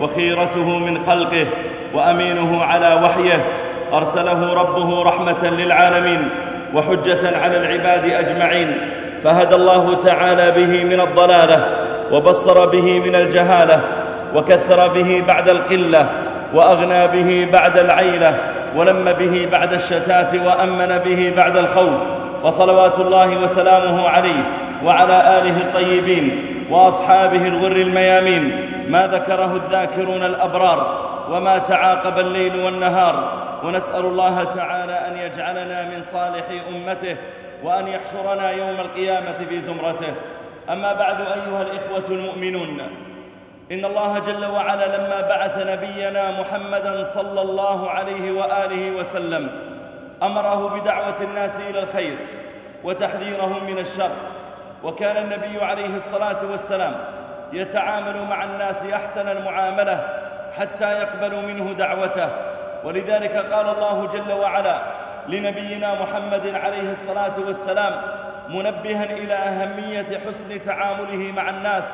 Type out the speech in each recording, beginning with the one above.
وخيرته من خلقه وأمينه على وحيه أرسله ربه رحمة للعالمين وحجة على العباد أجمعين فهدى الله تعالى به من الضلالة وبصر به من الجهالة وكثر به بعد القلة وأغنى به بعد العيلة ولم به بعد الشتات وأمن به بعد الخوف فصلوات الله وسلامه عليه وعلى آله الطيبين وأصحابه الغر الميامين ما ذكره الذاكرون الأبرار وما تعاقب الليل والنهار. ونسأل الله تعالى أن يجعلنا من صالح أمته وأن يحشرنا يوم القيامة في زمرته. أما بعد أيها الإخوة المؤمنون إن الله جل وعلا لما بعث نبينا محمدا صلى الله عليه وآله وسلم أمره بدعوة الناس إلى الخير وتحذيرهم من الشر. وكان النبي عليه الصلاة والسلام يتعامل مع الناس أحسن المعاملة حتى يقبلوا منه دعوته. ولذلك قال الله جل وعلا لنبينا محمد عليه الصلاة والسلام منبها إلى أهمية حسن تعامله مع الناس.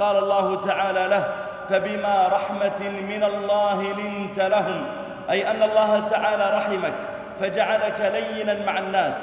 قال الله تعالى له فبما رحمة من الله لنت لهم. أي أن الله تعالى رحمك فجعلك لينا مع الناس.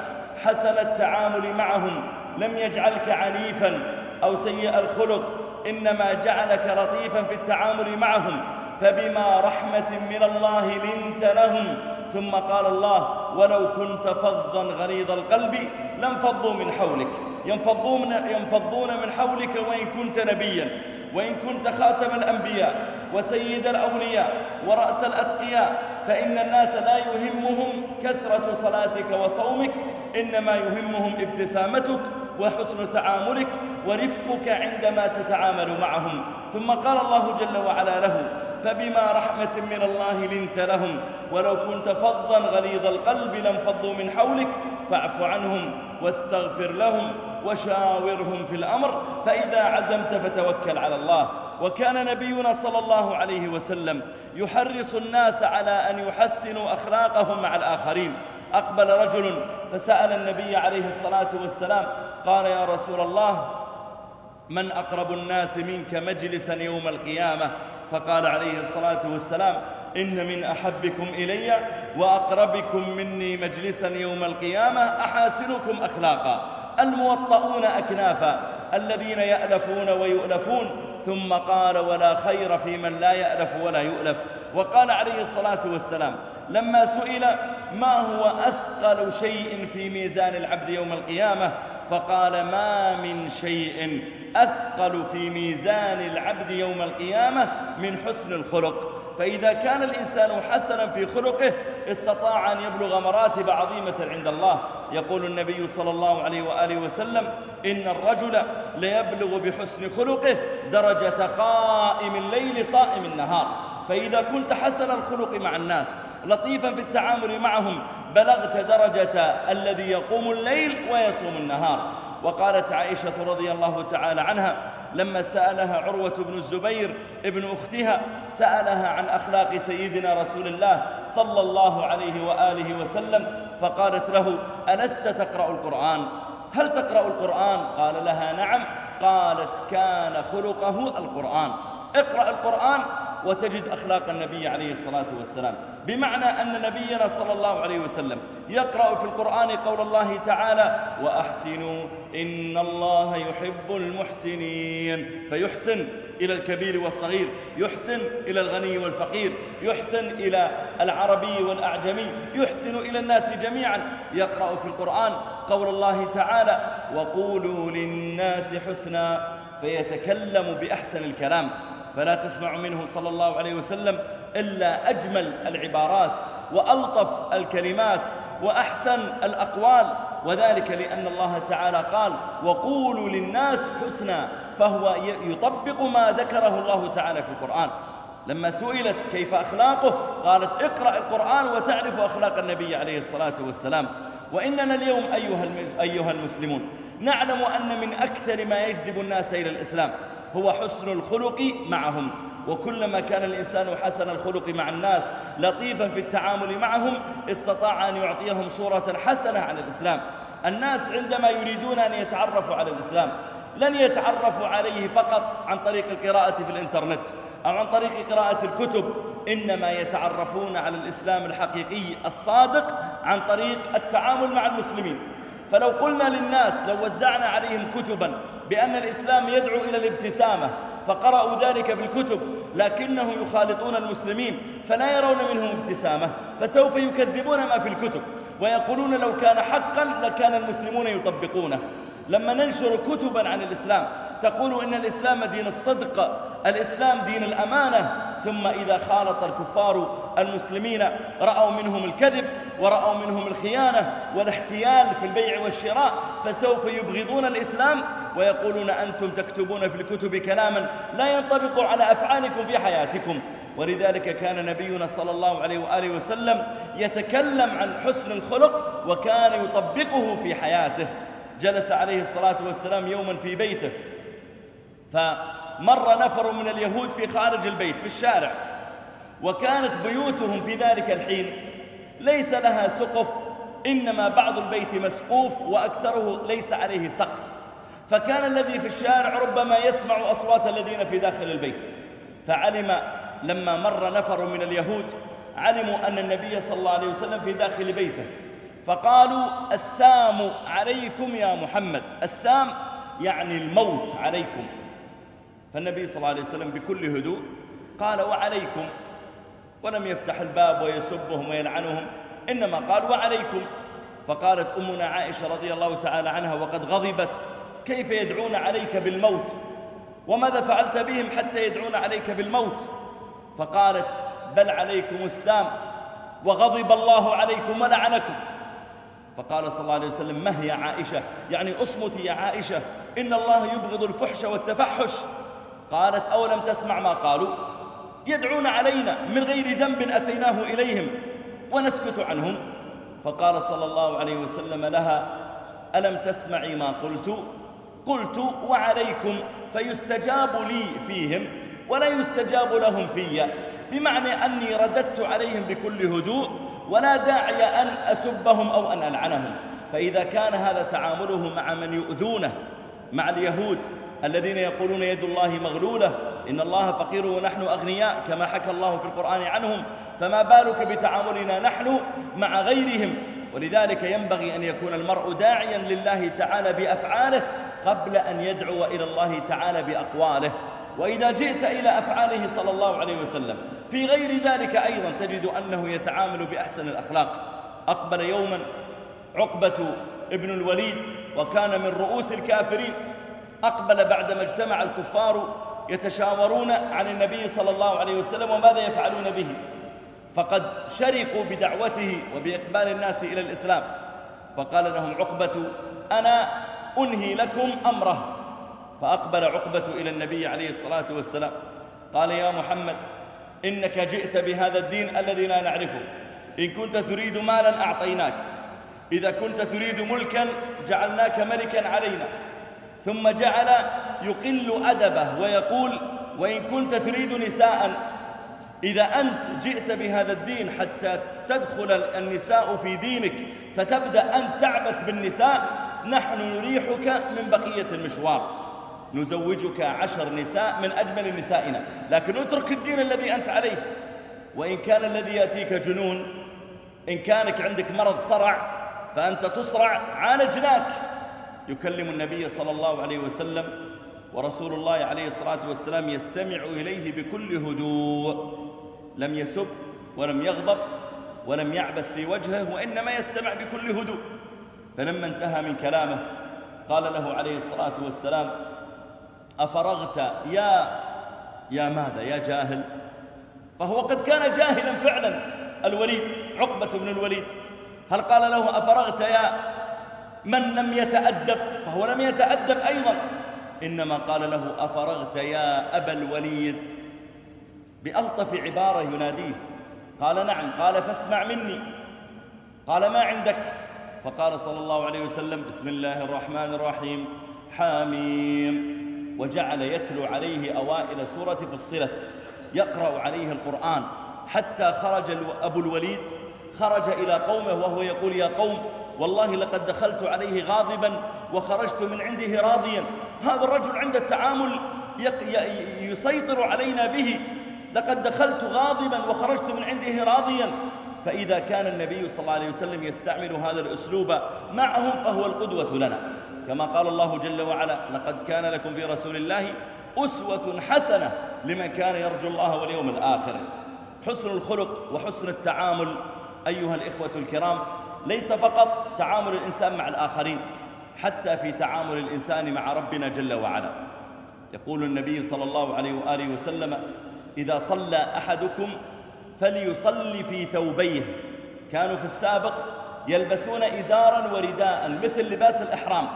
حسن التعامل معهم لم يجعلك عنيفا أو سيء الخلق إنما جعلك لطيفا في التعامل معهم فبما رحمة من الله لنت لهم. ثم قال الله ولو كنت فظا غليظ القلب لانفضوا من حولك. ينفضون, ينفضون من حولك وإن كنت نبيا وإن كنت خاتم الأنبياء وسيد الأولياء ورأس الأتقياء. فإن الناس لا يهمهم كثرة صلاتك وصومك إنما يهمهم ابتسامتك وحسن تعاملك ورفقك عندما تتعامل معهم. ثم قال الله جل وعلا له فبما رحمة من الله لنت لهم ولو كنت فظا غليظ القلب لانفضوا من حولك فاعف عنهم واستغفر لهم وشاورهم في الأمر فإذا عزمت فتوكل على الله. وكان نبينا صلى الله عليه وسلم يحرص الناس على أن يحسنوا أخلاقهم مع الآخرين. أقبل رجل فسأل النبي عليه الصلاة والسلام قال يا رسول الله من أقرب الناس منك مجلسا يوم القيامة؟ فقال عليه الصلاة والسلام إن من أحبكم إلي وأقربكم مني مجلسا يوم القيامة أحاسنكم أخلاقا الموطؤون أكنافا الذين يألفون ويؤلفون. ثم قال ولا خير في من لا يألف ولا يؤلف. وقال عليه الصلاة والسلام لما سئل ما هو أثقل شيء في ميزان العبد يوم القيامة؟ فقال ما من شيء أثقل في ميزان العبد يوم القيامة من حسن الخلق. فإذا كان الإنسان حسنا في خلقه استطاع أن يبلغ مراتب عظيمة عند الله. يقول النبي صلى الله عليه وآله وسلم إن الرجل ليبلغ بحسن خلقه درجة قائم الليل صائم النهار. فإذا كنت حسن الخلق مع الناس لطيفا في التعامل معهم بلغت درجة الذي يقوم الليل ويصوم النهار. وقالت عائشة رضي الله تعالى عنها لما سألها عروة بن الزبير ابن أختها سألها عن أخلاق سيدنا رسول الله صلى الله عليه وآله وسلم فقالت له ألست تقرأ القرآن؟ هل تقرأ القرآن؟ قال لها نعم. قالت كان خلقه القرآن. اقرأ القرآن. وتجد أخلاق النبي عليه الصلاة والسلام. بمعنى أن نبينا صلى الله عليه وسلم يقرأ في القرآن قول الله تعالى وأحسنوا إن الله يحب المحسنين. فيحسن إلى الكبير والصغير يحسن إلى الغني والفقير يحسن إلى العربي والأعجمي يحسن إلى الناس جميعا. يقرأ في القرآن قول الله تعالى وقولوا للناس حسنا. فيتكلم بأحسن الكلام. فلا تسمع منه صلى الله عليه وسلم إلا أجمل العبارات وألطف الكلمات وأحسن الأقوال. وذلك لأن الله تعالى قال وقولوا للناس حسنا فهو يطبق ما ذكره الله تعالى في القرآن. لما سئلت كيف أخلاقه قالت اقرأ القرآن وتعرف أخلاق النبي عليه الصلاة والسلام وإننا اليوم أيها المسلمون نعلم أن من أكثر ما يجذب الناس إلى الإسلام هو حسن الخلق معهم. وكلما كان الإنسان حسن الخلق مع الناس لطيفا في التعامل معهم استطاع أن يعطيهم صورة حسنة عن الإسلام. الناس عندما يريدون أن يتعرفوا على الإسلام لن يتعرفوا عليه فقط عن طريق القراءة في الإنترنت أو عن طريق قراءة الكتب. إنما يتعرفون على الإسلام الحقيقي الصادق عن طريق التعامل مع المسلمين. فلو قلنا للناس لو وزعنا عليهم كتبا بأن الإسلام يدعو إلى الابتسامة فقرأوا ذلك في الكتب لكنه يخالطون المسلمين فلا يرون منهم ابتسامة فسوف يكذبون ما في الكتب ويقولون لو كان حقا لكان المسلمون يطبقونه. لما ننشر كتبا عن الإسلام تقول إن الإسلام دين الصدق الإسلام دين الأمانة ثم إذا خالط الكفار المسلمين رأوا منهم الكذب ورأوا منهم الخيانة والاحتيال في البيع والشراء فسوف يبغضون الإسلام ويقولون أنتم تكتبون في الكتب كلاما لا ينطبق على أفعالكم في حياتكم. ولذلك كان نبينا صلى الله عليه وآله وسلم يتكلم عن حسن الخلق وكان يطبقه في حياته. جلس عليه الصلاة والسلام يوما في بيته. فمر نفر من اليهود في خارج البيت في الشارع. وكانت بيوتهم في ذلك الحين. ليس لها سقف إنما بعض البيت مسقوف وأكثره ليس عليه سقف. فكان الذي في الشارع ربما يسمع أصوات الذين في داخل البيت. فعلم لما مر نفر من اليهود علموا أن النبي صلى الله عليه وسلم في داخل بيته. فقالوا السام عليكم يا محمد. السام يعني الموت عليكم. فالنبي صلى الله عليه وسلم بكل هدوء قال وعليكم ولم يفتح الباب ويسبهم ويلعنهم إنما قال وعليكم. فقالت أمنا عائشة رضي الله تعالى عنها وقد غضبت كيف يدعون عليك بالموت؟ وماذا فعلت بهم حتى يدعون عليك بالموت؟ فقالت بل عليكم السام وغضب الله عليكم ولعنكم. فقال صلى الله عليه وسلم ما هي عائشة؟ يعني أصمتي يا عائشة إن الله يبغض الفحش والتفحش. قالت أولم تسمع ما قالوا؟ يدعون علينا من غير ذنب أتيناه إليهم ونسكت عنهم. فقال صلى الله عليه وسلم لها ألم تسمعي ما قلت؟ قلت وعليكم فيستجاب لي فيهم ولا يستجاب لهم في بمعنى أني رددت عليهم بكل هدوء ولا داعي أن أسبهم أو أن ألعنهم. فإذا كان هذا تعامله مع من يؤذونه مع اليهود الذين يقولون يد الله مغلولة إن الله فقير ونحن أغنياء كما حكى الله في القرآن عنهم فما بالك بتعاملنا نحن مع غيرهم؟ ولذلك ينبغي أن يكون المرء داعيا لله تعالى بأفعاله قبل أن يدعو إلى الله تعالى بأقواله. وإذا جئت إلى أفعاله صلى الله عليه وسلم في غير ذلك أيضا تجد أنه يتعامل بأحسن الأخلاق. أقبل يوما عقبة ابن الوليد وكان من رؤوس الكافرين أقبل بعدما اجتمع الكفار يتشاورون عن النبي صلى الله عليه وسلم وماذا يفعلون به. فقد شرقوا بدعوته وبإقبال الناس إلى الإسلام. فقال لهم عقبة أنا أنهي لكم أمره. فأقبل عقبة إلى النبي عليه الصلاة والسلام. قال يا محمد إنك جئت بهذا الدين الذي لا نعرفه. إن كنت تريد مالا أعطيناك. إذا كنت تريد ملكا جعلناك ملكا علينا. ثم جعل يقل أدبه ويقول وإن كنت تريد نساء إذا أنت جئت بهذا الدين حتى تدخل النساء في دينك فتبدأ أن تعبث بالنساء نحن نريحك من بقية المشوار. نزوجك عشر نساء من أجمل نسائنا. لكن اترك الدين الذي أنت عليه. وإن كان الذي يأتيك جنون إن كانك عندك مرض صرع فأنت تصرع عالجناك. يكلم النبي صلى الله عليه وسلم ورسول الله عليه الصلاة والسلام يستمع إليه بكل هدوء. لم يسب ولم يغضب ولم يعبس في وجهه وإنما يستمع بكل هدوء. فلما انتهى من كلامه قال له عليه الصلاة والسلام أفرغت يا يا ماذا يا جاهل؟ فهو قد كان جاهلا فعلا. الوليد عقبة بن الوليد. هل قال له أفرغت يا من لم يتأدب فهو لم يتأدب أيضا. إنما قال له أفرغت يا أبا الوليد؟ بألطف عبارة يناديه. قال نعم. قال فاسمع مني. قال ما عندك؟ فقال صلى الله عليه وسلم بسم الله الرحمن الرحيم. حاميم. وجعل يتلو عليه أوائل سورة فصلت. يقرأ عليه القرآن. حتى خرج أبو الوليد خرج إلى قومه وهو يقول يا قوم والله لقد دخلت عليه غاضبا وخرجت من عنده راضيا. هذا الرجل عند التعامل يسيطر علينا به. لقد دخلت غاضبا وخرجت من عنده راضيا. فإذا كان النبي صلى الله عليه وسلم يستعمل هذا الأسلوب معهم فهو القدوة لنا. كما قال الله جل وعلا لقد كان لكم في رسول الله أسوة حسنة لمن كان يرجو الله واليوم الآخر. حسن الخلق وحسن التعامل أيها الإخوة الكرام ليس فقط تعامل الإنسان مع الآخرين حتى في تعامل الإنسان مع ربنا جل وعلا. يقول النبي صلى الله عليه وآله وسلم إذا صلى أحدكم فليصلي في ثوبيه. كانوا في السابق يلبسون إزارا ورداء مثل لباس الإحرام.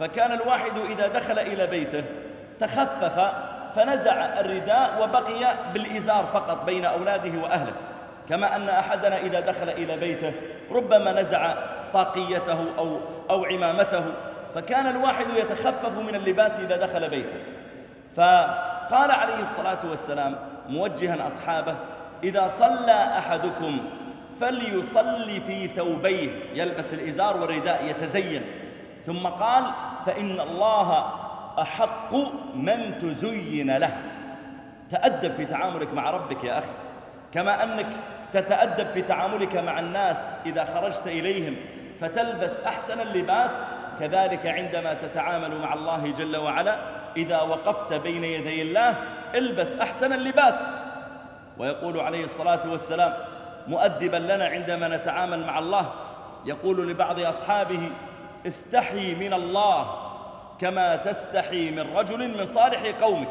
فكان الواحد إذا دخل إلى بيته تخفف فنزع الرداء وبقي بالإزار فقط بين أولاده وأهله. كما أن أحدنا إذا دخل إلى بيته ربما نزع طاقيته أو, أو عمامته فكان الواحد يتخفف من اللباس إذا دخل بيته. فقال عليه الصلاة والسلام موجها أصحابه إذا صلى أحدكم فليصلي في ثوبيه. يلبس الإزار والرداء يتزين. ثم قال فإن الله أحق من تزين له. تأدب في تعاملك مع ربك يا أخي. كما أنك تتأدب في تعاملك مع الناس إذا خرجت إليهم فتلبس أحسن اللباس كذلك عندما تتعامل مع الله جل وعلا إذا وقفت بين يدي الله البس أحسن اللباس. ويقول عليه الصلاة والسلام مؤدبا لنا عندما نتعامل مع الله يقول لبعض أصحابه استحي من الله كما تستحي من رجل من صالح قومك.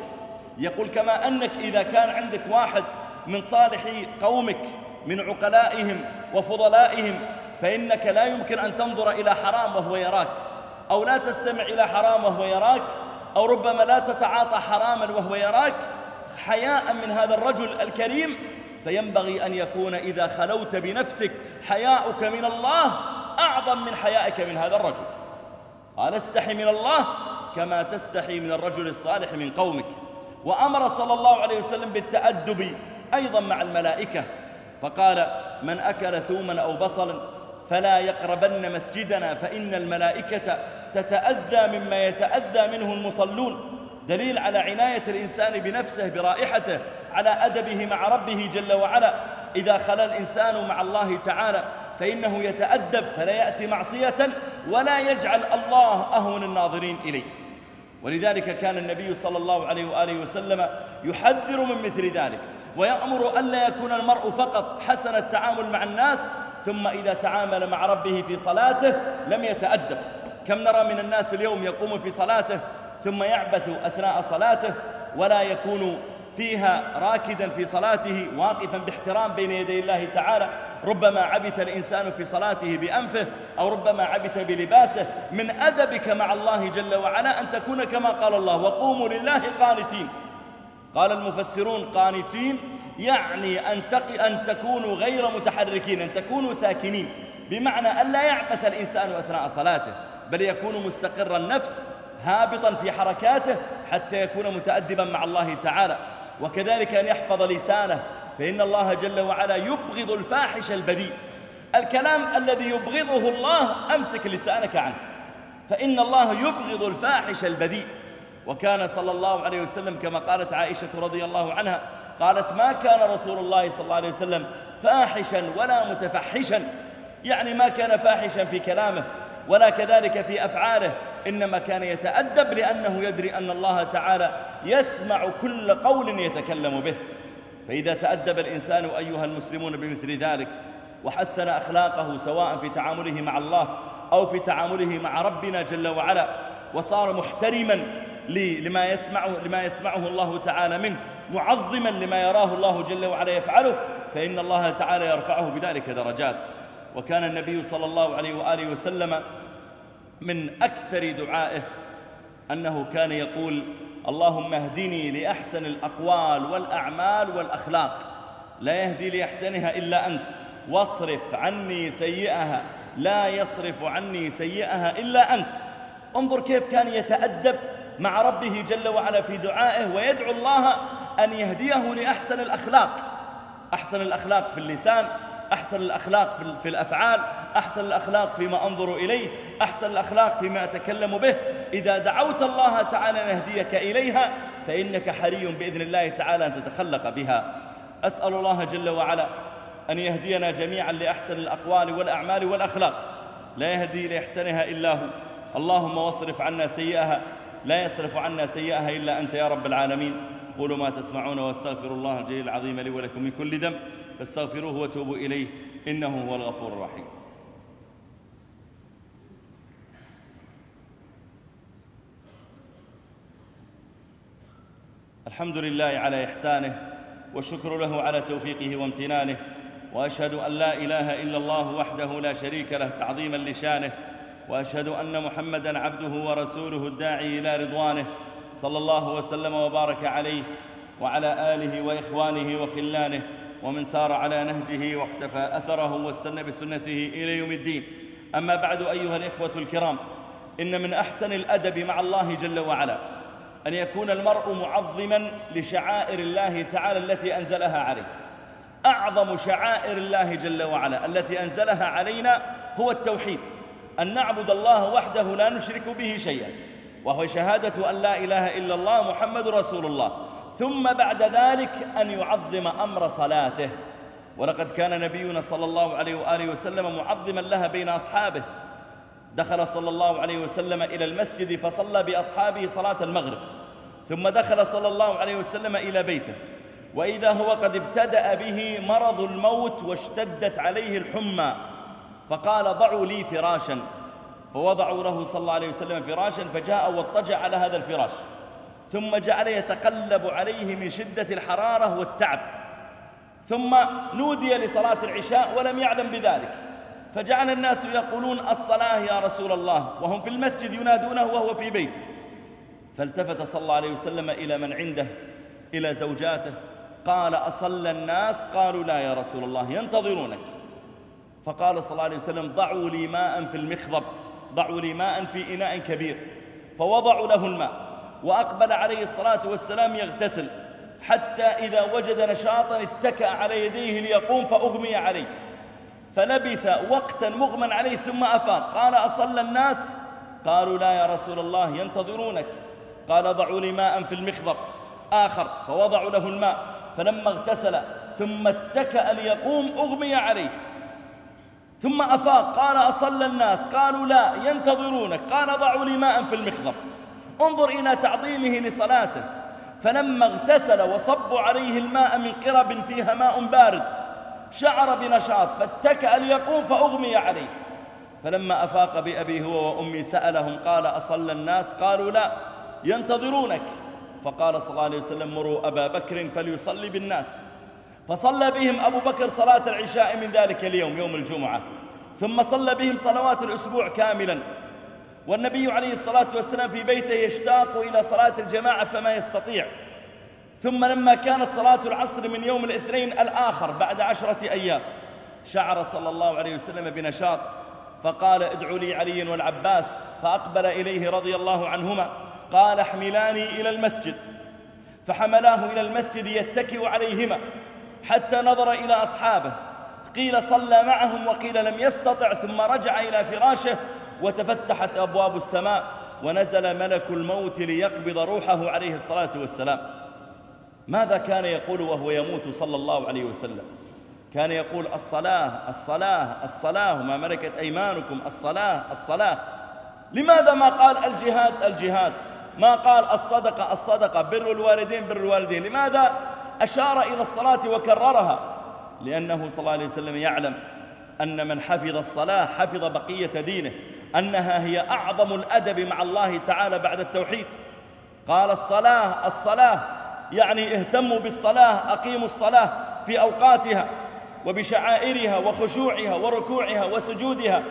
يقول كما أنك إذا كان عندك واحد من صالح قومك من عقلائهم وفضلائهم فإنك لا يمكن أن تنظر إلى حرام وهو يراك أو لا تستمع إلى حرام وهو يراك أو ربما لا تتعاطى حراما وهو يراك حياء من هذا الرجل الكريم فينبغي أن يكون إذا خلوت بنفسك حياؤك من الله أعظم من حيائك من هذا الرجل. قال استحي من الله كما تستحي من الرجل الصالح من قومك. وأمر صلى الله عليه وسلم بالتأدب أيضا مع الملائكة فقال من أكل ثوما أو بصلا فلا يقربن مسجدنا فإن الملائكة تتأذى مما يتأذى منه المصلون. دليل على عناية الإنسان بنفسه برائحته على أدبه مع ربه جل وعلا. إذا خلى الإنسان مع الله تعالى فإنه يتأدب فلا يأتي معصية ولا يجعل الله أهون الناظرين إليه. ولذلك كان النبي صلى الله عليه وآله وسلم يحذر من مثل ذلك. ويأمر ألا يكون المرء فقط حسن التعامل مع الناس ثم إذا تعامل مع ربه في صلاته لم يتأدب. كم نرى من الناس اليوم يقوم في صلاته ثم يعبث أثناء صلاته ولا يكون فيها راكدا في صلاته واقفا باحترام بين يدي الله تعالى. ربما عبث الإنسان في صلاته بأنفه أو ربما عبث بلباسه. من أدبك مع الله جل وعلا أن تكون كما قال الله وقوموا لله قانتين. قال المفسرون قانتين يعني أن, تق... أن تكونوا غير متحركين أن تكونوا ساكنين بمعنى أن لا يعبث الإنسان أثناء صلاته بل يكون مستقر النفس هابطا في حركاته حتى يكون متأدبا مع الله تعالى. وكذلك أن يحفظ لسانه فإن الله جل وعلا يبغض الفاحش البذيء. الكلام الذي يبغضه الله أمسك لسانك عنه. فإن الله يبغض الفاحش البذيء. وكان صلى الله عليه وسلم كما قالت عائشة رضي الله عنها قالت ما كان رسول الله صلى الله عليه وسلم فاحشا ولا متفحشا. يعني ما كان فاحشا في كلامه ولا كذلك في أفعاله إنما كان يتأدب لأنه يدري أن الله تعالى يسمع كل قول يتكلم به. فإذا تأدب الإنسان أيها المسلمون بمثل ذلك وحسن أخلاقه سواء في تعامله مع الله أو في تعامله مع ربنا جل وعلا وصار محترما لما يسمعه, لما يسمعه الله تعالى منه معظما لما يراه الله جل وعلا يفعله فإن الله تعالى يرفعه بذلك درجات. وكان النبي صلى الله عليه وآله وسلم من أكثر دعائه أنه كان يقول اللهم اهدني لأحسن الأقوال والأعمال والأخلاق لا يهدي لأحسنها إلا أنت واصرف عني سيئها لا يصرف عني سيئها إلا أنت. انظر كيف كان يتأدب مع ربه جل وعلا في دعائه ويدعو الله أن يهديه لأحسن الأخلاق. أحسن الأخلاق في اللسان أحسن الأخلاق في الأفعال أحسن الأخلاق فيما أنظر إليه أحسن الأخلاق فيما أتكلم به. إذا دعوت الله تعالى أن يهديك إليها فإنك حري بإذن الله تعالى أن تتخلق بها. أسأل الله جل وعلا أن يهدينا جميعا لأحسن الأقوال والأعمال والأخلاق. لا يهدي لأحسنها إلا هو. اللهم واصرف عنا سيئها لا يصرف عنا سيئها إلا أنت يا رب العالمين. قولوا ما تسمعون واستغفر الله الجليل العظيم لي ولكم من كل ذنب. فاستغفروه وتوبوا إليه. إنه هو الغفور الرحيم. الحمد لله على إحسانه والشكر له على توفيقه وامتنانه وأشهد أن لا إله إلا الله وحده لا شريك له تعظيما لشانه وأشهد أن محمدا عبده ورسوله الداعي إلى رضوانه صلى الله وسلم وبارك عليه وعلى آله وإخوانه وخلانه ومن سار على نهجه واقتفى أثره واستنى بسنته إلى يوم الدين. أما بعد أيها الإخوة الكرام إن من أحسن الأدب مع الله جل وعلا أن يكون المرء معظما لشعائر الله تعالى التي أنزلها عليه. أعظم شعائر الله جل وعلا التي أنزلها علينا هو التوحيد. أن نعبد الله وحده لا نشرك به شيئا وهو شهادة أن لا إله إلا الله محمد رسول الله. ثم بعد ذلك أن يعظم أمر صلاته. ولقد كان نبينا صلى الله عليه وآله وسلم معظما لها بين أصحابه. دخل صلى الله عليه وسلم إلى المسجد فصلى بأصحابه صلاة المغرب. ثم دخل صلى الله عليه وسلم إلى بيته. وإذا هو قد ابتدأ به مرض الموت واشتدت عليه الحمى. فقال ضعوا لي فراشا. فوضعوا له صلى الله عليه وسلم فراشا فجاء واضطجع على هذا الفراش. ثم جعل يتقلب عليه من شدة الحرارة والتعب. ثم نودي لصلاة العشاء ولم يعلم بذلك. فجعل الناس يقولون الصلاة يا رسول الله وهم في المسجد ينادونه وهو في بيته فالتفت صلى الله عليه وسلم إلى من عنده إلى زوجاته. قال أصلى الناس؟ قالوا لا يا رسول الله ينتظرونك. فقال صلى الله عليه وسلم ضعوا لي ماء في المخضب ضعوا لي ماء في إناء كبير. فوضعوا له الماء وأقبل عليه الصلاة والسلام يغتسل حتى إذا وجد نشاطا اتكأ على يديه ليقوم فأغمي عليه. فلبث وقتا مغمى عليه ثم أفاق. قال أصلى الناس؟ قالوا لا يا رسول الله ينتظرونك. قال ضعوا لي ماء في المخضب آخر فوضعوا له الماء فلما اغتسل ثم اتكأ ليقوم أغمي عليه. ثم أفاق قال أصلى الناس قالوا لا ينتظرونك قال ضعوا لي ماء في المخضب انظر إلى تعظيمه لصلاته. فلما اغتسل وصبوا عليه الماء من قرب فيها ماء بارد شعر بنشاط فاتكأ ليقوم فأغمي عليه. فلما أفاق بأبي هو وأمي سألهم قال أصلى الناس؟ قالوا لا ينتظرونك. فقال صلى الله عليه وسلم مروا أبا بكر فليصلي بالناس. فصلى بهم أبو بكر صلاة العشاء من ذلك اليوم يوم الجمعة. ثم صلى بهم صلوات الأسبوع كاملا. والنبي عليه الصلاة والسلام في بيته يشتاق إلى صلاة الجماعة فما يستطيع. ثم لما كانت صلاة العصر من يوم الاثنين الآخر بعد عشرة أيام شعر صلى الله عليه وسلم بنشاط فقال ادعوا لي علي والعباس. فأقبل إليه رضي الله عنهما قال احملاني إلى المسجد. فحملاه إلى المسجد يتكئ عليهما. حتى نظر إلى أصحابه. قيل صلى معهم وقيل لم يستطع ثم رجع إلى فراشه وتفتحت أبواب السماء ونزل ملك الموت ليقبض روحه عليه الصلاة والسلام. ماذا كان يقول وهو يموت صلى الله عليه وسلم؟ كان يقول الصلاة الصلاة الصلاة وما ملكت أيمانكم؟ الصلاة الصلاة. لماذا ما قال الجهاد؟ الجهاد. ما قال الصدقة الصدقة. بر الوالدين بر الوالدين. لماذا؟ أشار إلى الصلاة وكررها لأنه صلى الله عليه وسلم يعلم أن من حفظ الصلاة حفظ بقية دينه أنها هي أعظم الأدب مع الله تعالى بعد التوحيد. قال الصلاة الصلاة يعني اهتموا بالصلاة أقيموا الصلاة في أوقاتها وبشعائرها وخشوعها وركوعها وسجودها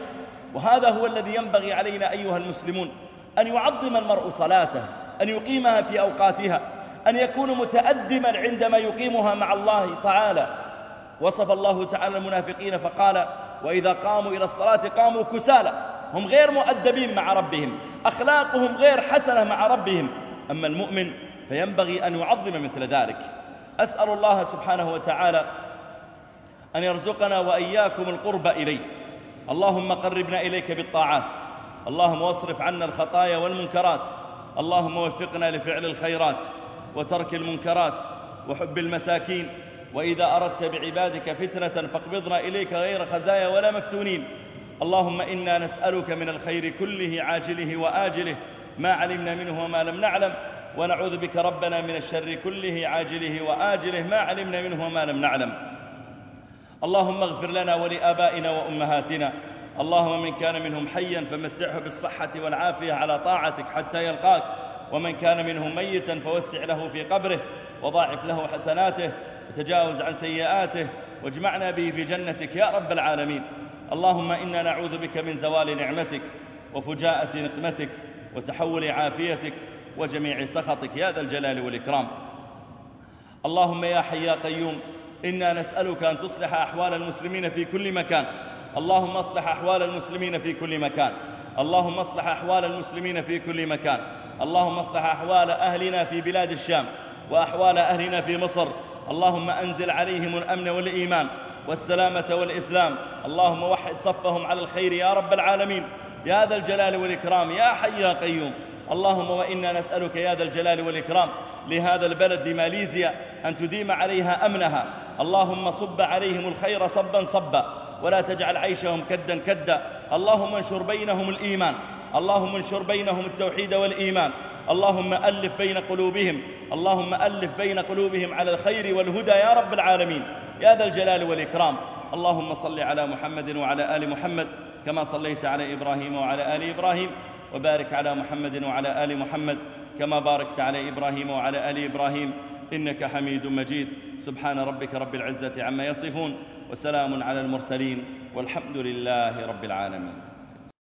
وهذا هو الذي ينبغي علينا أيها المسلمون أن يعظم المرء صلاته أن يقيمها في أوقاتها. أن يكون متأدما عندما يقيمها مع الله تعالى. وصف الله تعالى المنافقين فقال وإذا قاموا إلى الصلاة قاموا كسالى. هم غير مؤدبين مع ربهم. أخلاقهم غير حسنة مع ربهم. أما المؤمن فينبغي أن يعظم مثل ذلك. أسأل الله سبحانه وتعالى أن يرزقنا وإياكم القرب إليه. اللهم قربنا إليك بالطاعات. اللهم واصرف عنا الخطايا والمنكرات. اللهم وفقنا لفعل الخيرات. وترك المنكرات وحب المساكين وإذا أردت بعبادك فتنة فاقبضنا إليك غير خزايا ولا مفتونين. اللهم إنا نسألك من الخير كله عاجله وآجله ما علمنا منه وما لم نعلم. ونعوذ بك ربنا من الشر كله عاجله وآجله ما علمنا منه وما لم نعلم. اللهم اغفر لنا ولآبائنا وأمهاتنا. اللهم من كان منهم حيا فمتعه بالصحة والعافية على طاعتك حتى يلقاك. ومن كان منهم ميتا فوسع له في قبره وضاعف له حسناته وتجاوز عن سيئاته واجمعنا به في جنتك يا رب العالمين. اللهم إنا نعوذ بك من زوال نعمتك وفجاءة نقمتك وتحول عافيتك وجميع سخطك يا ذا الجلال والإكرام. اللهم يا حي يا قيوم إنا نسألك أن تصلح أحوال المسلمين في كل مكان. اللهم اصلح أحوال المسلمين في كل مكان. اللهم اصلح أحوال المسلمين في كل مكان. اللهم اصلح أحوال أهلنا في بلاد الشام وأحوال أهلنا في مصر. اللهم أنزل عليهم الأمن والإيمان والسلامة والإسلام. اللهم وحد صفهم على الخير يا رب العالمين. يا ذا الجلال والإكرام يا حي يا قيوم. اللهم وإنا نسألك يا ذا الجلال والإكرام. لهذا البلد ماليزيا أن تديم عليها أمنها. اللهم صب عليهم الخير صبا صبا. ولا تجعل عيشهم كدا كدا. اللهم انشر بينهم الإيمان. اللهم انشر بينهم التوحيد والإيمان. اللهم ألف بين قلوبهم. اللهم ألف بين قلوبهم على الخير والهدى يا رب العالمين. يا ذا الجلال والإكرام. اللهم صل على محمد وعلى آل محمد كما صليت على إبراهيم وعلى آل إبراهيم. وبارك على محمد وعلى آل محمد كما باركت على إبراهيم وعلى آل إبراهيم. إنك حميد مجيد. سبحان ربك رب العزة عما يصفون. وسلام على المرسلين. والحمد لله رب العالمين.